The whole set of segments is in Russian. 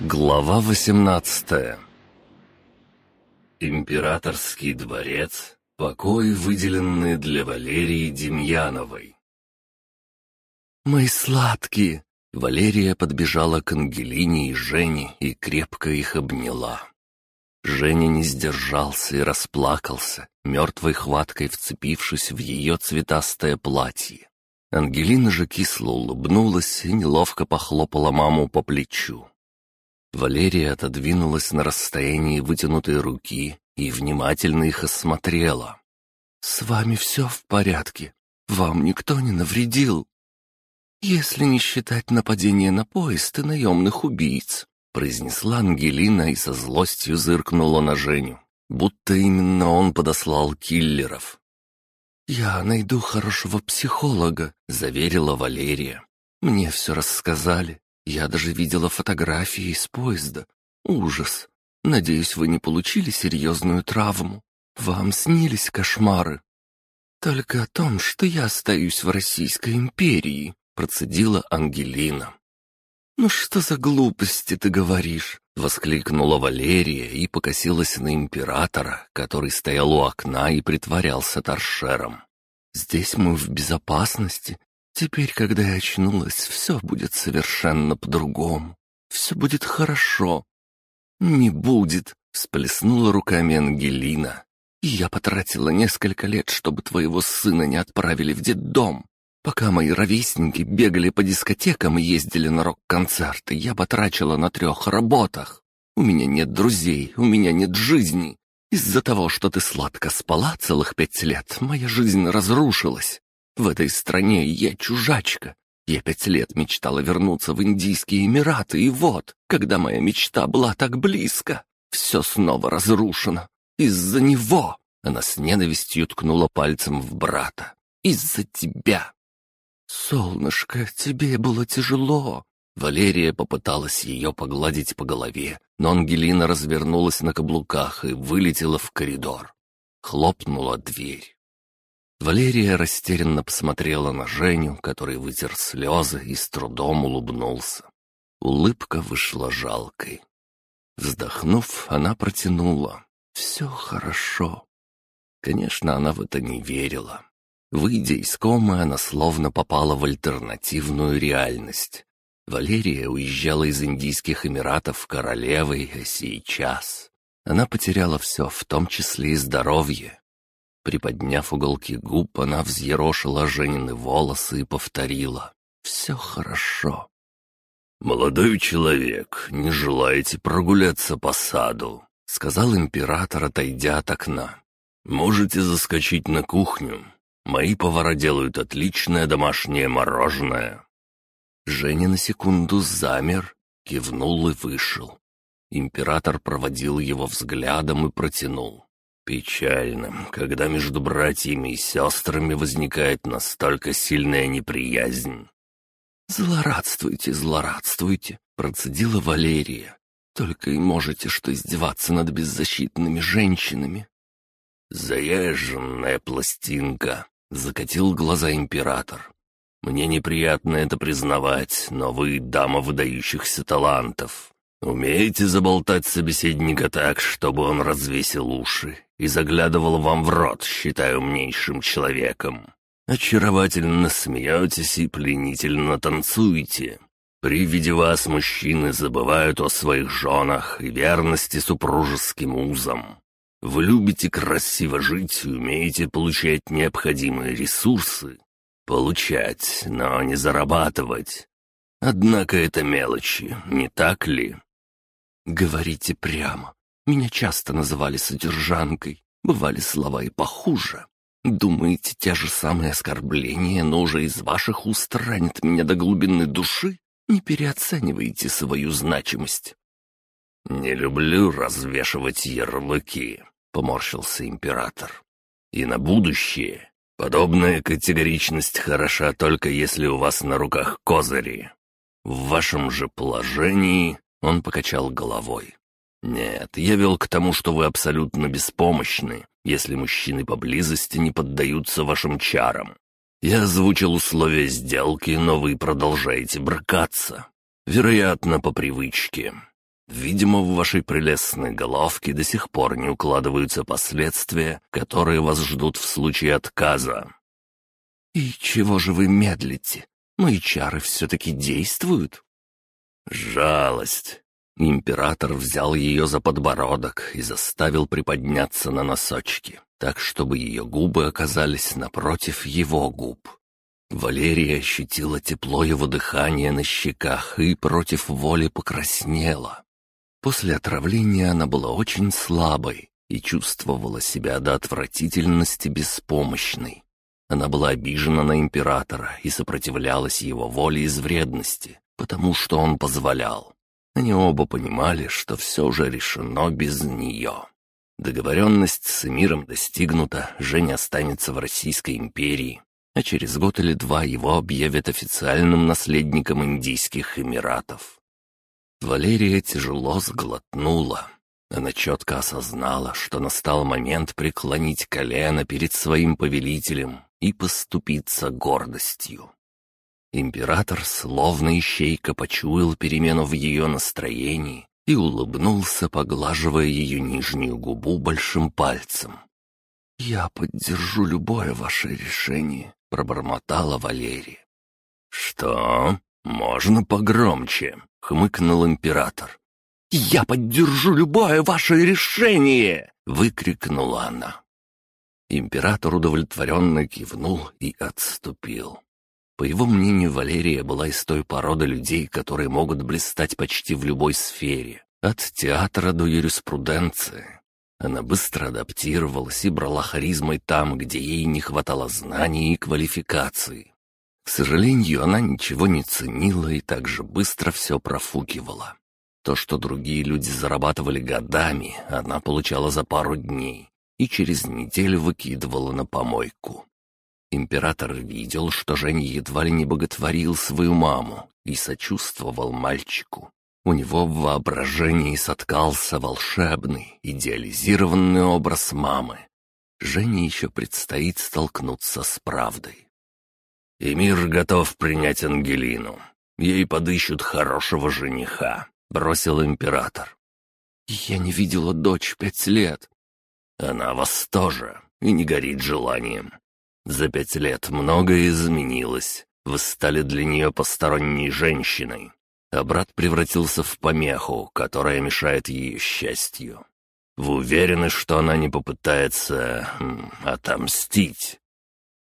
Глава 18 Императорский дворец. Покои, выделенные для Валерии Демьяновой. «Мои сладкие!» Валерия подбежала к Ангелине и Жене и крепко их обняла. Женя не сдержался и расплакался, мертвой хваткой вцепившись в ее цветастое платье. Ангелина же кисло улыбнулась и неловко похлопала маму по плечу. Валерия отодвинулась на расстоянии вытянутой руки и внимательно их осмотрела. «С вами все в порядке? Вам никто не навредил?» «Если не считать нападения на поезд и наемных убийц», произнесла Ангелина и со злостью зыркнула на Женю, будто именно он подослал киллеров. «Я найду хорошего психолога», — заверила Валерия. «Мне все рассказали. Я даже видела фотографии из поезда. Ужас. Надеюсь, вы не получили серьезную травму. Вам снились кошмары. Только о том, что я остаюсь в Российской империи, процедила Ангелина. «Ну что за глупости ты говоришь?» — воскликнула Валерия и покосилась на императора, который стоял у окна и притворялся торшером. «Здесь мы в безопасности, Теперь, когда я очнулась, все будет совершенно по-другому. Все будет хорошо. Не будет, всплеснула руками Ангелина. Я потратила несколько лет, чтобы твоего сына не отправили в детдом. Пока мои ровесники бегали по дискотекам и ездили на рок-концерты, я потрачила на трех работах. У меня нет друзей, у меня нет жизни. Из-за того, что ты сладко спала целых пять лет, моя жизнь разрушилась. В этой стране я чужачка. Я пять лет мечтала вернуться в Индийские Эмираты, и вот, когда моя мечта была так близко, все снова разрушено. Из-за него!» Она с ненавистью ткнула пальцем в брата. «Из-за тебя!» «Солнышко, тебе было тяжело!» Валерия попыталась ее погладить по голове, но Ангелина развернулась на каблуках и вылетела в коридор. Хлопнула дверь. Валерия растерянно посмотрела на Женю, который вытер слезы и с трудом улыбнулся. Улыбка вышла жалкой. Вздохнув, она протянула. «Все хорошо». Конечно, она в это не верила. Выйдя из комы, она словно попала в альтернативную реальность. Валерия уезжала из Индийских Эмиратов королевой, а сейчас... Она потеряла все, в том числе и здоровье, Приподняв уголки губ, она взъерошила Женины волосы и повторила. «Все хорошо». «Молодой человек, не желаете прогуляться по саду?» — сказал император, отойдя от окна. «Можете заскочить на кухню. Мои повара делают отличное домашнее мороженое». Женя на секунду замер, кивнул и вышел. Император проводил его взглядом и протянул. Печально, когда между братьями и сестрами возникает настолько сильная неприязнь. «Злорадствуйте, злорадствуйте», — процедила Валерия. «Только и можете что издеваться над беззащитными женщинами». «Заезженная пластинка», — закатил глаза император. «Мне неприятно это признавать, но вы дама выдающихся талантов. Умеете заболтать собеседника так, чтобы он развесил уши и заглядывал вам в рот, считая умнейшим человеком. Очаровательно смеетесь и пленительно танцуете. При виде вас мужчины забывают о своих женах и верности супружеским узам. Вы любите красиво жить и умеете получать необходимые ресурсы. Получать, но не зарабатывать. Однако это мелочи, не так ли? Говорите прямо. Меня часто называли содержанкой. Бывали слова и похуже. Думаете, те же самые оскорбления, но уже из ваших уст ранят меня до глубины души? Не переоценивайте свою значимость». «Не люблю развешивать ярлыки», — поморщился император. «И на будущее. Подобная категоричность хороша только если у вас на руках козыри. В вашем же положении...» — он покачал головой. «Нет, я вел к тому, что вы абсолютно беспомощны, если мужчины поблизости не поддаются вашим чарам. Я озвучил условия сделки, но вы продолжаете бракаться. Вероятно, по привычке. Видимо, в вашей прелестной головке до сих пор не укладываются последствия, которые вас ждут в случае отказа». «И чего же вы медлите? Мои чары все-таки действуют?» «Жалость». Император взял ее за подбородок и заставил приподняться на носочки, так, чтобы ее губы оказались напротив его губ. Валерия ощутила тепло его дыхания на щеках и против воли покраснела. После отравления она была очень слабой и чувствовала себя до отвратительности беспомощной. Она была обижена на императора и сопротивлялась его воле из вредности, потому что он позволял. Они оба понимали, что все уже решено без нее. Договоренность с миром достигнута, Женя останется в Российской империи, а через год или два его объявят официальным наследником Индийских Эмиратов. Валерия тяжело сглотнула. Она четко осознала, что настал момент преклонить колено перед своим повелителем и поступиться гордостью. Император, словно ищейка, почуял перемену в ее настроении и улыбнулся, поглаживая ее нижнюю губу большим пальцем. «Я поддержу любое ваше решение», — пробормотала Валерия. «Что? Можно погромче?» — хмыкнул император. «Я поддержу любое ваше решение!» — выкрикнула она. Император удовлетворенно кивнул и отступил. По его мнению, Валерия была из той породы людей, которые могут блистать почти в любой сфере, от театра до юриспруденции. Она быстро адаптировалась и брала харизмой там, где ей не хватало знаний и квалификации. К сожалению, она ничего не ценила и также быстро все профукивала. То, что другие люди зарабатывали годами, она получала за пару дней и через неделю выкидывала на помойку. Император видел, что Женя едва ли не боготворил свою маму и сочувствовал мальчику. У него в воображении соткался волшебный, идеализированный образ мамы. Жене еще предстоит столкнуться с правдой. «И мир готов принять Ангелину. Ей подыщут хорошего жениха», — бросил император. «Я не видела дочь пять лет», она вас тоже и не горит желанием. За пять лет многое изменилось. Вы стали для нее посторонней женщиной, а брат превратился в помеху, которая мешает ее счастью. Вы уверены, что она не попытается м, отомстить?»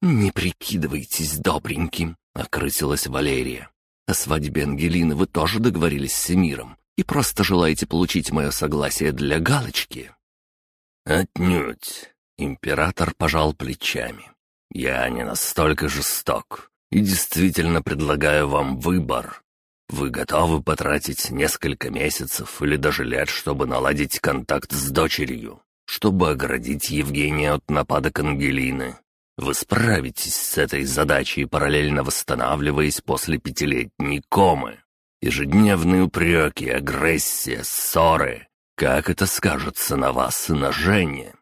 «Не прикидывайтесь добреньким», — окрысилась Валерия. «О свадьбе Ангелины вы тоже договорились с Эмиром и просто желаете получить мое согласие для галочки?» «Отнюдь!» — император пожал плечами. «Я не настолько жесток и действительно предлагаю вам выбор. Вы готовы потратить несколько месяцев или даже лет, чтобы наладить контакт с дочерью, чтобы оградить Евгения от нападок Ангелины. Вы справитесь с этой задачей, параллельно восстанавливаясь после пятилетней комы. Ежедневные упреки, агрессия, ссоры как это скажется на вас и на Жене?»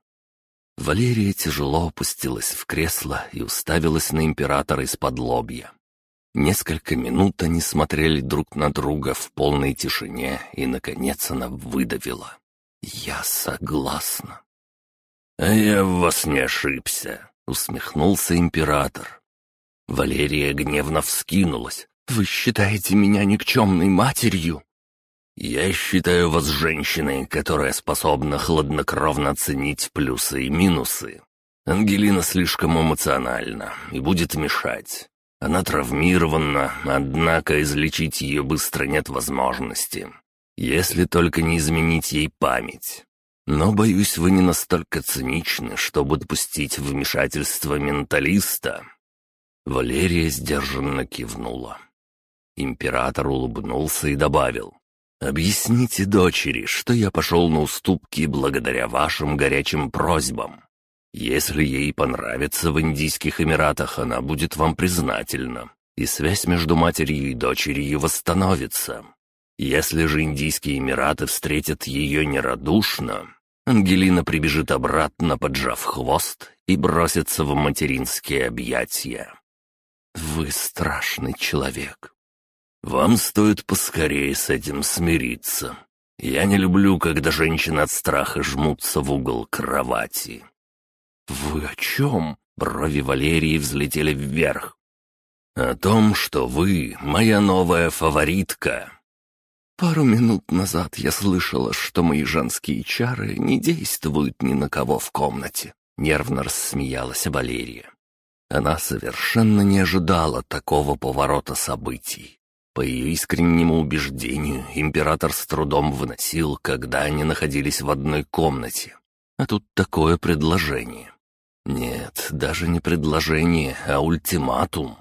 Валерия тяжело опустилась в кресло и уставилась на императора из-под лобья. Несколько минут они смотрели друг на друга в полной тишине, и, наконец, она выдавила. «Я согласна». «А я в вас не ошибся», — усмехнулся император. Валерия гневно вскинулась. «Вы считаете меня никчемной матерью?» «Я считаю вас женщиной, которая способна хладнокровно оценить плюсы и минусы. Ангелина слишком эмоциональна и будет мешать. Она травмирована, однако излечить ее быстро нет возможности. Если только не изменить ей память. Но, боюсь, вы не настолько циничны, чтобы допустить вмешательство менталиста». Валерия сдержанно кивнула. Император улыбнулся и добавил. Объясните дочери, что я пошел на уступки благодаря вашим горячим просьбам. Если ей понравится в Индийских Эмиратах, она будет вам признательна, и связь между матерью и дочерью восстановится. Если же Индийские Эмираты встретят ее нерадушно, Ангелина прибежит обратно, поджав хвост, и бросится в материнские объятия. «Вы страшный человек», вам стоит поскорее с этим смириться. Я не люблю, когда женщины от страха жмутся в угол кровати». «Вы о чем?» Брови Валерии взлетели вверх. «О том, что вы моя новая фаворитка». Пару минут назад я слышала, что мои женские чары не действуют ни на кого в комнате. Нервно рассмеялась Валерия. Она совершенно не ожидала такого поворота событий. По ее искреннему убеждению, император с трудом выносил, когда они находились в одной комнате. А тут такое предложение. Нет, даже не предложение, а ультиматум.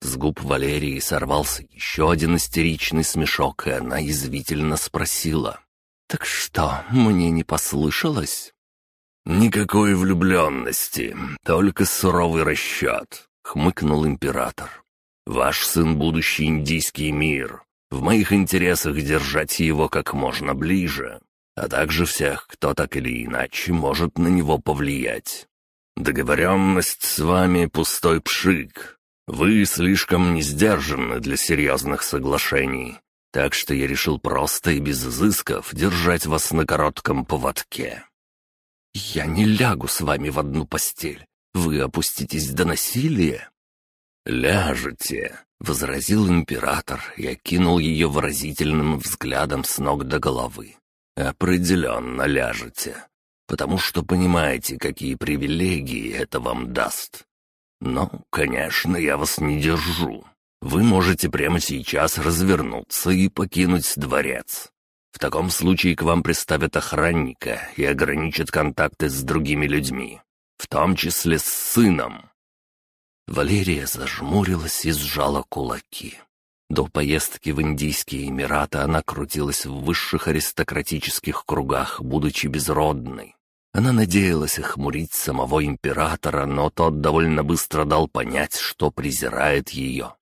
С губ Валерии сорвался еще один истеричный смешок, и она язвительно спросила. «Так что, мне не послышалось?» «Никакой влюбленности, только суровый расчет», — хмыкнул император. «Ваш сын — будущий индийский мир. В моих интересах держать его как можно ближе, а также всех, кто так или иначе может на него повлиять. Договоренность с вами — пустой пшик. Вы слишком не сдержаны для серьезных соглашений, так что я решил просто и без изысков держать вас на коротком поводке». «Я не лягу с вами в одну постель. Вы опуститесь до насилия?» «Ляжете», — возразил император и окинул ее выразительным взглядом с ног до головы. «Определенно ляжете потому что понимаете, какие привилегии это вам даст. Но, конечно, я вас не держу. Вы можете прямо сейчас развернуться и покинуть дворец. В таком случае к вам приставят охранника и ограничат контакты с другими людьми, в том числе с сыном». Валерия зажмурилась и сжала кулаки. До поездки в Индийские Эмираты она крутилась в высших аристократических кругах, будучи безродной. Она надеялась охмурить самого императора, но тот довольно быстро дал понять, что презирает ее.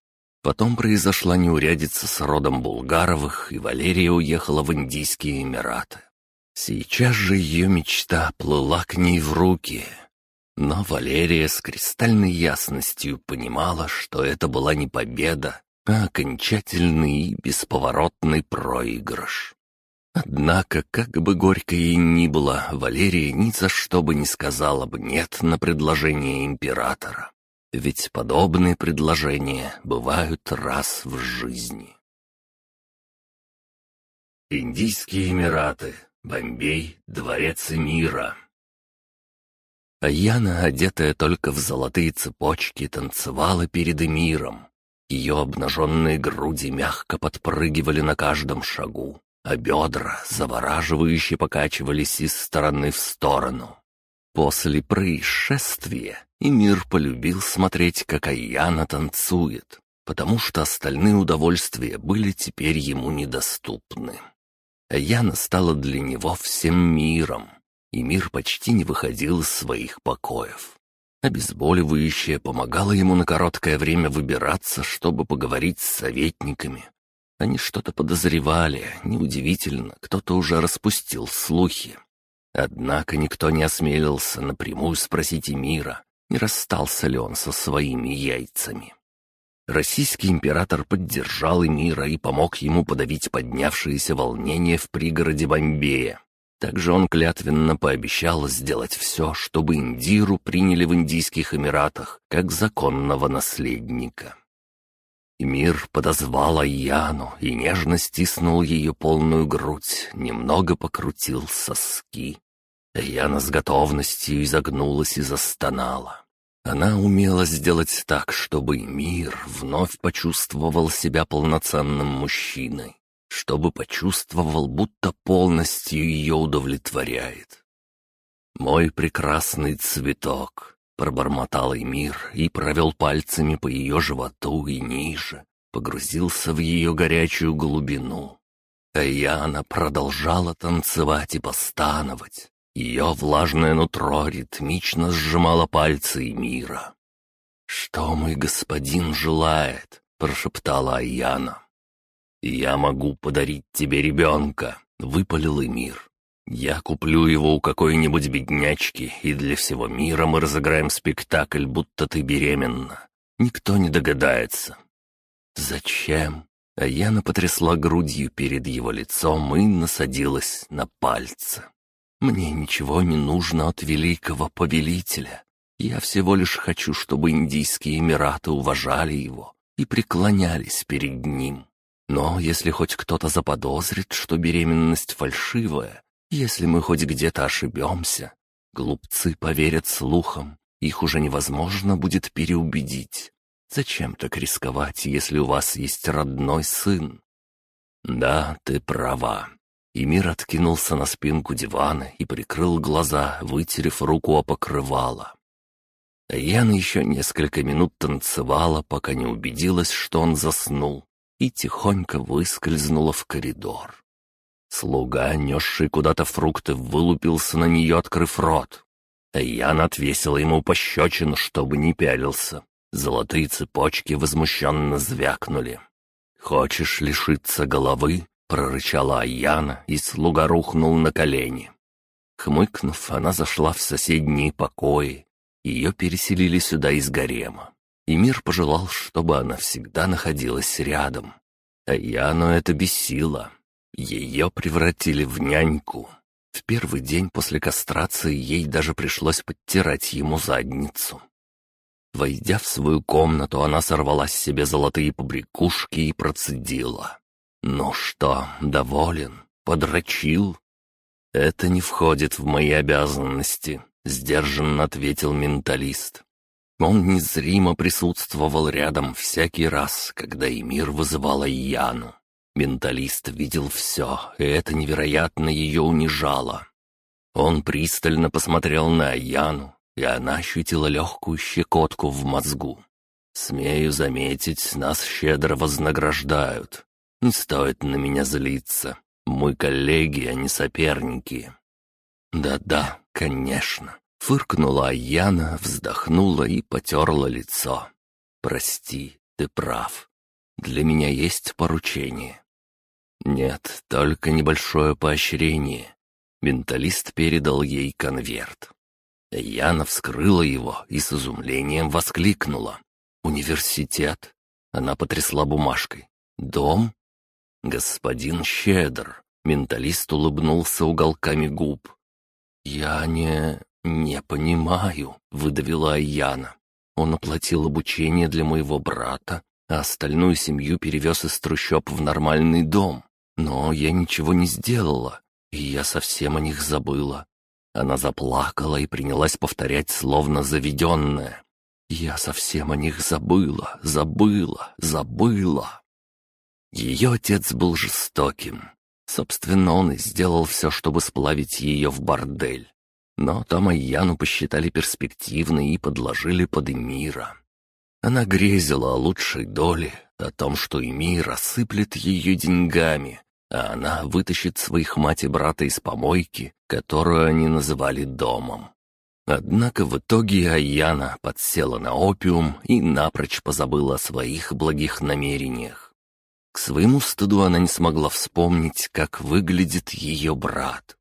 Потом произошла неурядица с родом Булгаровых, и Валерия уехала в Индийские Эмираты. Сейчас же ее мечта плыла к ней в руки. Но Валерия с кристальной ясностью понимала, что это была не победа, а окончательный и бесповоротный проигрыш. Однако, как бы горько ей ни было, Валерия ни за что бы не сказала бы «нет» на предложение императора. Ведь подобные предложения бывают раз в жизни. Индийские Эмираты, Бомбей, Дворец Мира. А Яна, одетая только в золотые цепочки, танцевала перед эмиром. Ее обнаженные груди мягко подпрыгивали на каждом шагу а бедра завораживающе покачивались из стороны в сторону. После происшествия Эмир полюбил смотреть, как Аяна танцует, потому что остальные удовольствия были теперь ему недоступны. Аяна стала для него всем миром, и мир почти не выходил из своих покоев. Обезболивающее помогало ему на короткое время выбираться, чтобы поговорить с советниками, они что-то подозревали, неудивительно, кто-то уже распустил слухи. Однако никто не осмелился напрямую спросить Эмира, не расстался ли он со своими яйцами. Российский император поддержал Эмира и помог ему подавить поднявшееся волнение в пригороде Бомбея. Также он клятвенно пообещал сделать все, чтобы Индиру приняли в Индийских Эмиратах как законного наследника. И мир подозвал Аяну и нежно стиснул ее полную грудь, немного покрутил соски. Аяна с готовностью изогнулась и застонала. Она умела сделать так, чтобы мир вновь почувствовал себя полноценным мужчиной, чтобы почувствовал, будто полностью ее удовлетворяет. «Мой прекрасный цветок», Пробормотал Эмир и провел пальцами по ее животу и ниже, погрузился в ее горячую глубину. Таяна продолжала танцевать и постановать. Ее влажное нутро ритмично сжимало пальцы Эмира. «Что мой господин желает?» — прошептала Аяна. «Я могу подарить тебе ребенка», — выпалил Эмир. Я куплю его у какой-нибудь беднячки, и для всего мира мы разыграем спектакль, будто ты беременна. Никто не догадается». «Зачем?» а Яна потрясла грудью перед его лицом и насадилась на пальцы. «Мне ничего не нужно от великого повелителя. Я всего лишь хочу, чтобы Индийские Эмираты уважали его и преклонялись перед ним. Но если хоть кто-то заподозрит, что беременность фальшивая, если мы хоть где-то ошибемся, глупцы поверят слухам, их уже невозможно будет переубедить. Зачем так рисковать, если у вас есть родной сын? Да, ты права. Эмир откинулся на спинку дивана и прикрыл глаза, вытерев руку о покрывало. Яна еще несколько минут танцевала, пока не убедилась, что он заснул, и тихонько выскользнула в коридор. Слуга, несший куда-то фрукты, вылупился на нее, открыв рот. Яна отвесила ему пощечину, чтобы не пялился. Золотые цепочки возмущенно звякнули. «Хочешь лишиться головы?» — прорычала Аяна, и слуга рухнул на колени. Хмыкнув, она зашла в соседние покои. Ее переселили сюда из гарема. И мир пожелал, чтобы она всегда находилась рядом. Аяну это бесило. Ее превратили в няньку. В первый день после кастрации ей даже пришлось подтирать ему задницу. Войдя в свою комнату, она сорвала с себе золотые побрякушки и процедила. «Ну что, доволен? Подрочил?» «Это не входит в мои обязанности», — сдержанно ответил менталист. Он незримо присутствовал рядом всякий раз, когда Эмир вызывала Яну. Менталист видел все, и это невероятно ее унижало. Он пристально посмотрел на Яну, и она ощутила легкую щекотку в мозгу. «Смею заметить, нас щедро вознаграждают. Не стоит на меня злиться. Мы коллеги, а не соперники». «Да-да, конечно», — фыркнула Аяна, вздохнула и потерла лицо. «Прости, ты прав. Для меня есть поручение». «Нет, только небольшое поощрение». Менталист передал ей конверт. Яна вскрыла его и с изумлением воскликнула. «Университет?» Она потрясла бумажкой. «Дом?» «Господин Щедр», — менталист улыбнулся уголками губ. «Я не... не понимаю», — выдавила Яна. «Он оплатил обучение для моего брата, а остальную семью перевез из трущоб в нормальный дом. Но я ничего не сделала, и я совсем о них забыла. Она заплакала и принялась повторять, словно заведенная. «Я совсем о них забыла, забыла, забыла». Ее отец был жестоким. Собственно, он и сделал все, чтобы сплавить ее в бордель. Но там Айяну посчитали перспективной и подложили под Эмира. Она грезила о лучшей доле, о том, что Эмир осыплет ее деньгами, а она вытащит своих мать и брата из помойки, которую они называли домом. Однако в итоге Аяна подсела на опиум и напрочь позабыла о своих благих намерениях. К своему стыду она не смогла вспомнить, как выглядит ее брат.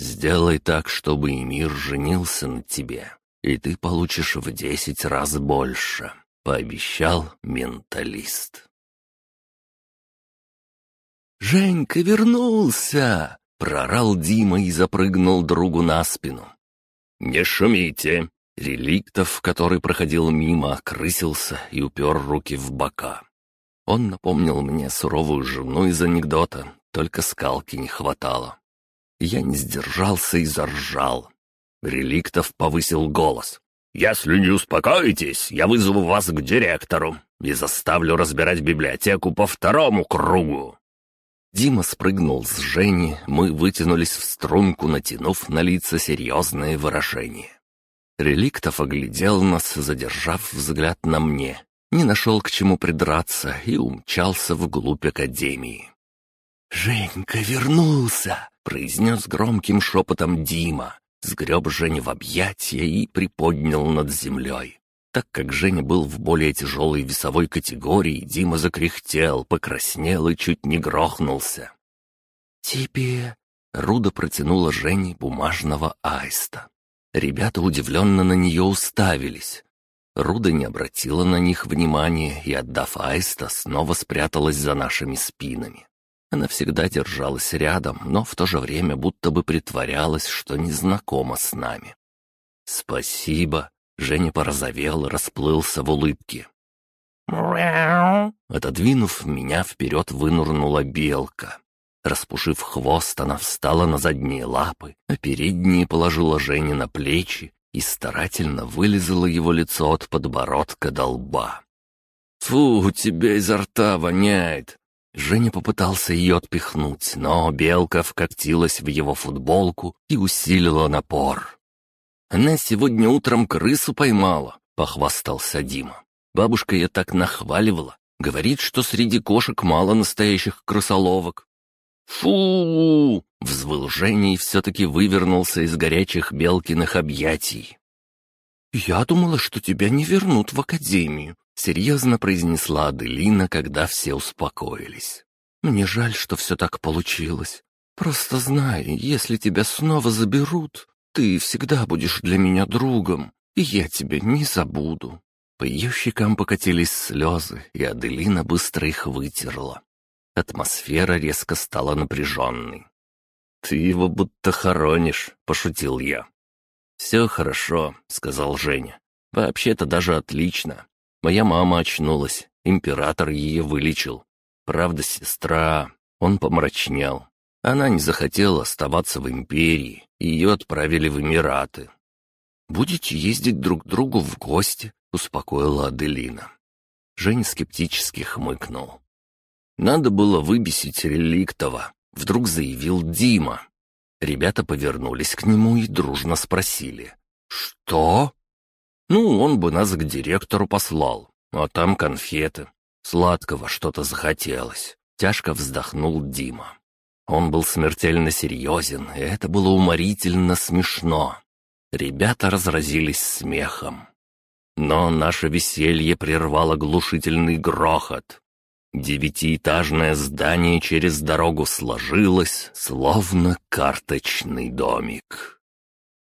«Сделай так, чтобы Эмир женился на тебе, и ты получишь в десять раз больше», — пообещал менталист. «Женька вернулся!» — прорал Дима и запрыгнул другу на спину. «Не шумите!» Реликтов, который проходил мимо, крысился и упер руки в бока. Он напомнил мне суровую жену из анекдота, только скалки не хватало. Я не сдержался и заржал. Реликтов повысил голос. «Если не успокоитесь, я вызову вас к директору и заставлю разбирать библиотеку по второму кругу». Дима спрыгнул с Жени, мы вытянулись в струнку, натянув на лица серьезное выражение. Реликтов оглядел нас, задержав взгляд на мне, не нашел к чему придраться и умчался вглубь академии. «Женька вернулся!» — произнес громким шепотом Дима, сгреб Женю в объятия и приподнял над землей. Так как Женя был в более тяжелой весовой категории, Дима закряхтел, покраснел и чуть не грохнулся. «Тебе...» — Руда протянула Жене бумажного аиста. Ребята удивленно на нее уставились. Руда не обратила на них внимания и, отдав аиста, снова спряталась за нашими спинами. Она всегда держалась рядом, но в то же время будто бы притворялась, что не знакома с нами. «Спасибо!» — Женя порозовел расплылся в улыбке. «Мяу!» Отодвинув меня, вперед вынурнула белка. Распушив хвост, она встала на задние лапы, а передние положила Жене на плечи и старательно вылезала его лицо от подбородка до лба. «Фу, у тебя изо рта воняет!» Женя попытался ее отпихнуть, но белка вкоктилась в его футболку и усилила напор. «Она сегодня утром крысу поймала», — похвастался Дима. «Бабушка ее так нахваливала. Говорит, что среди кошек мало настоящих крысоловок. «Фу!» — взвыл Женя и все-таки вывернулся из горячих Белкиных объятий. «Я думала, что тебя не вернут в академию», — серьезно произнесла Аделина, когда все успокоились. «Мне жаль, что все так получилось. Просто знай, если тебя снова заберут, ты всегда будешь для меня другом, и я тебя не забуду». По ее щекам покатились слезы, и Аделина быстро их вытерла. Атмосфера резко стала напряженной. «Ты его будто хоронишь», — пошутил я. «Все хорошо», — сказал Женя. «Вообще-то даже отлично. Моя мама очнулась, император ее вылечил. Правда, сестра...» Он помрачнел. Она не захотела оставаться в империи, ее отправили в Эмираты. «Будете ездить друг к другу в гости», — успокоила Аделина. Женя скептически хмыкнул. Надо было выбесить Реликтова, вдруг заявил Дима. Ребята повернулись к нему и дружно спросили. «Что?» «Ну, он бы нас к директору послал, а там конфеты. Сладкого что-то захотелось». Тяжко вздохнул Дима. Он был смертельно серьезен, и это было уморительно смешно. Ребята разразились смехом. Но наше веселье прервало глушительный грохот. Девятиэтажное здание через дорогу сложилось, словно карточный домик.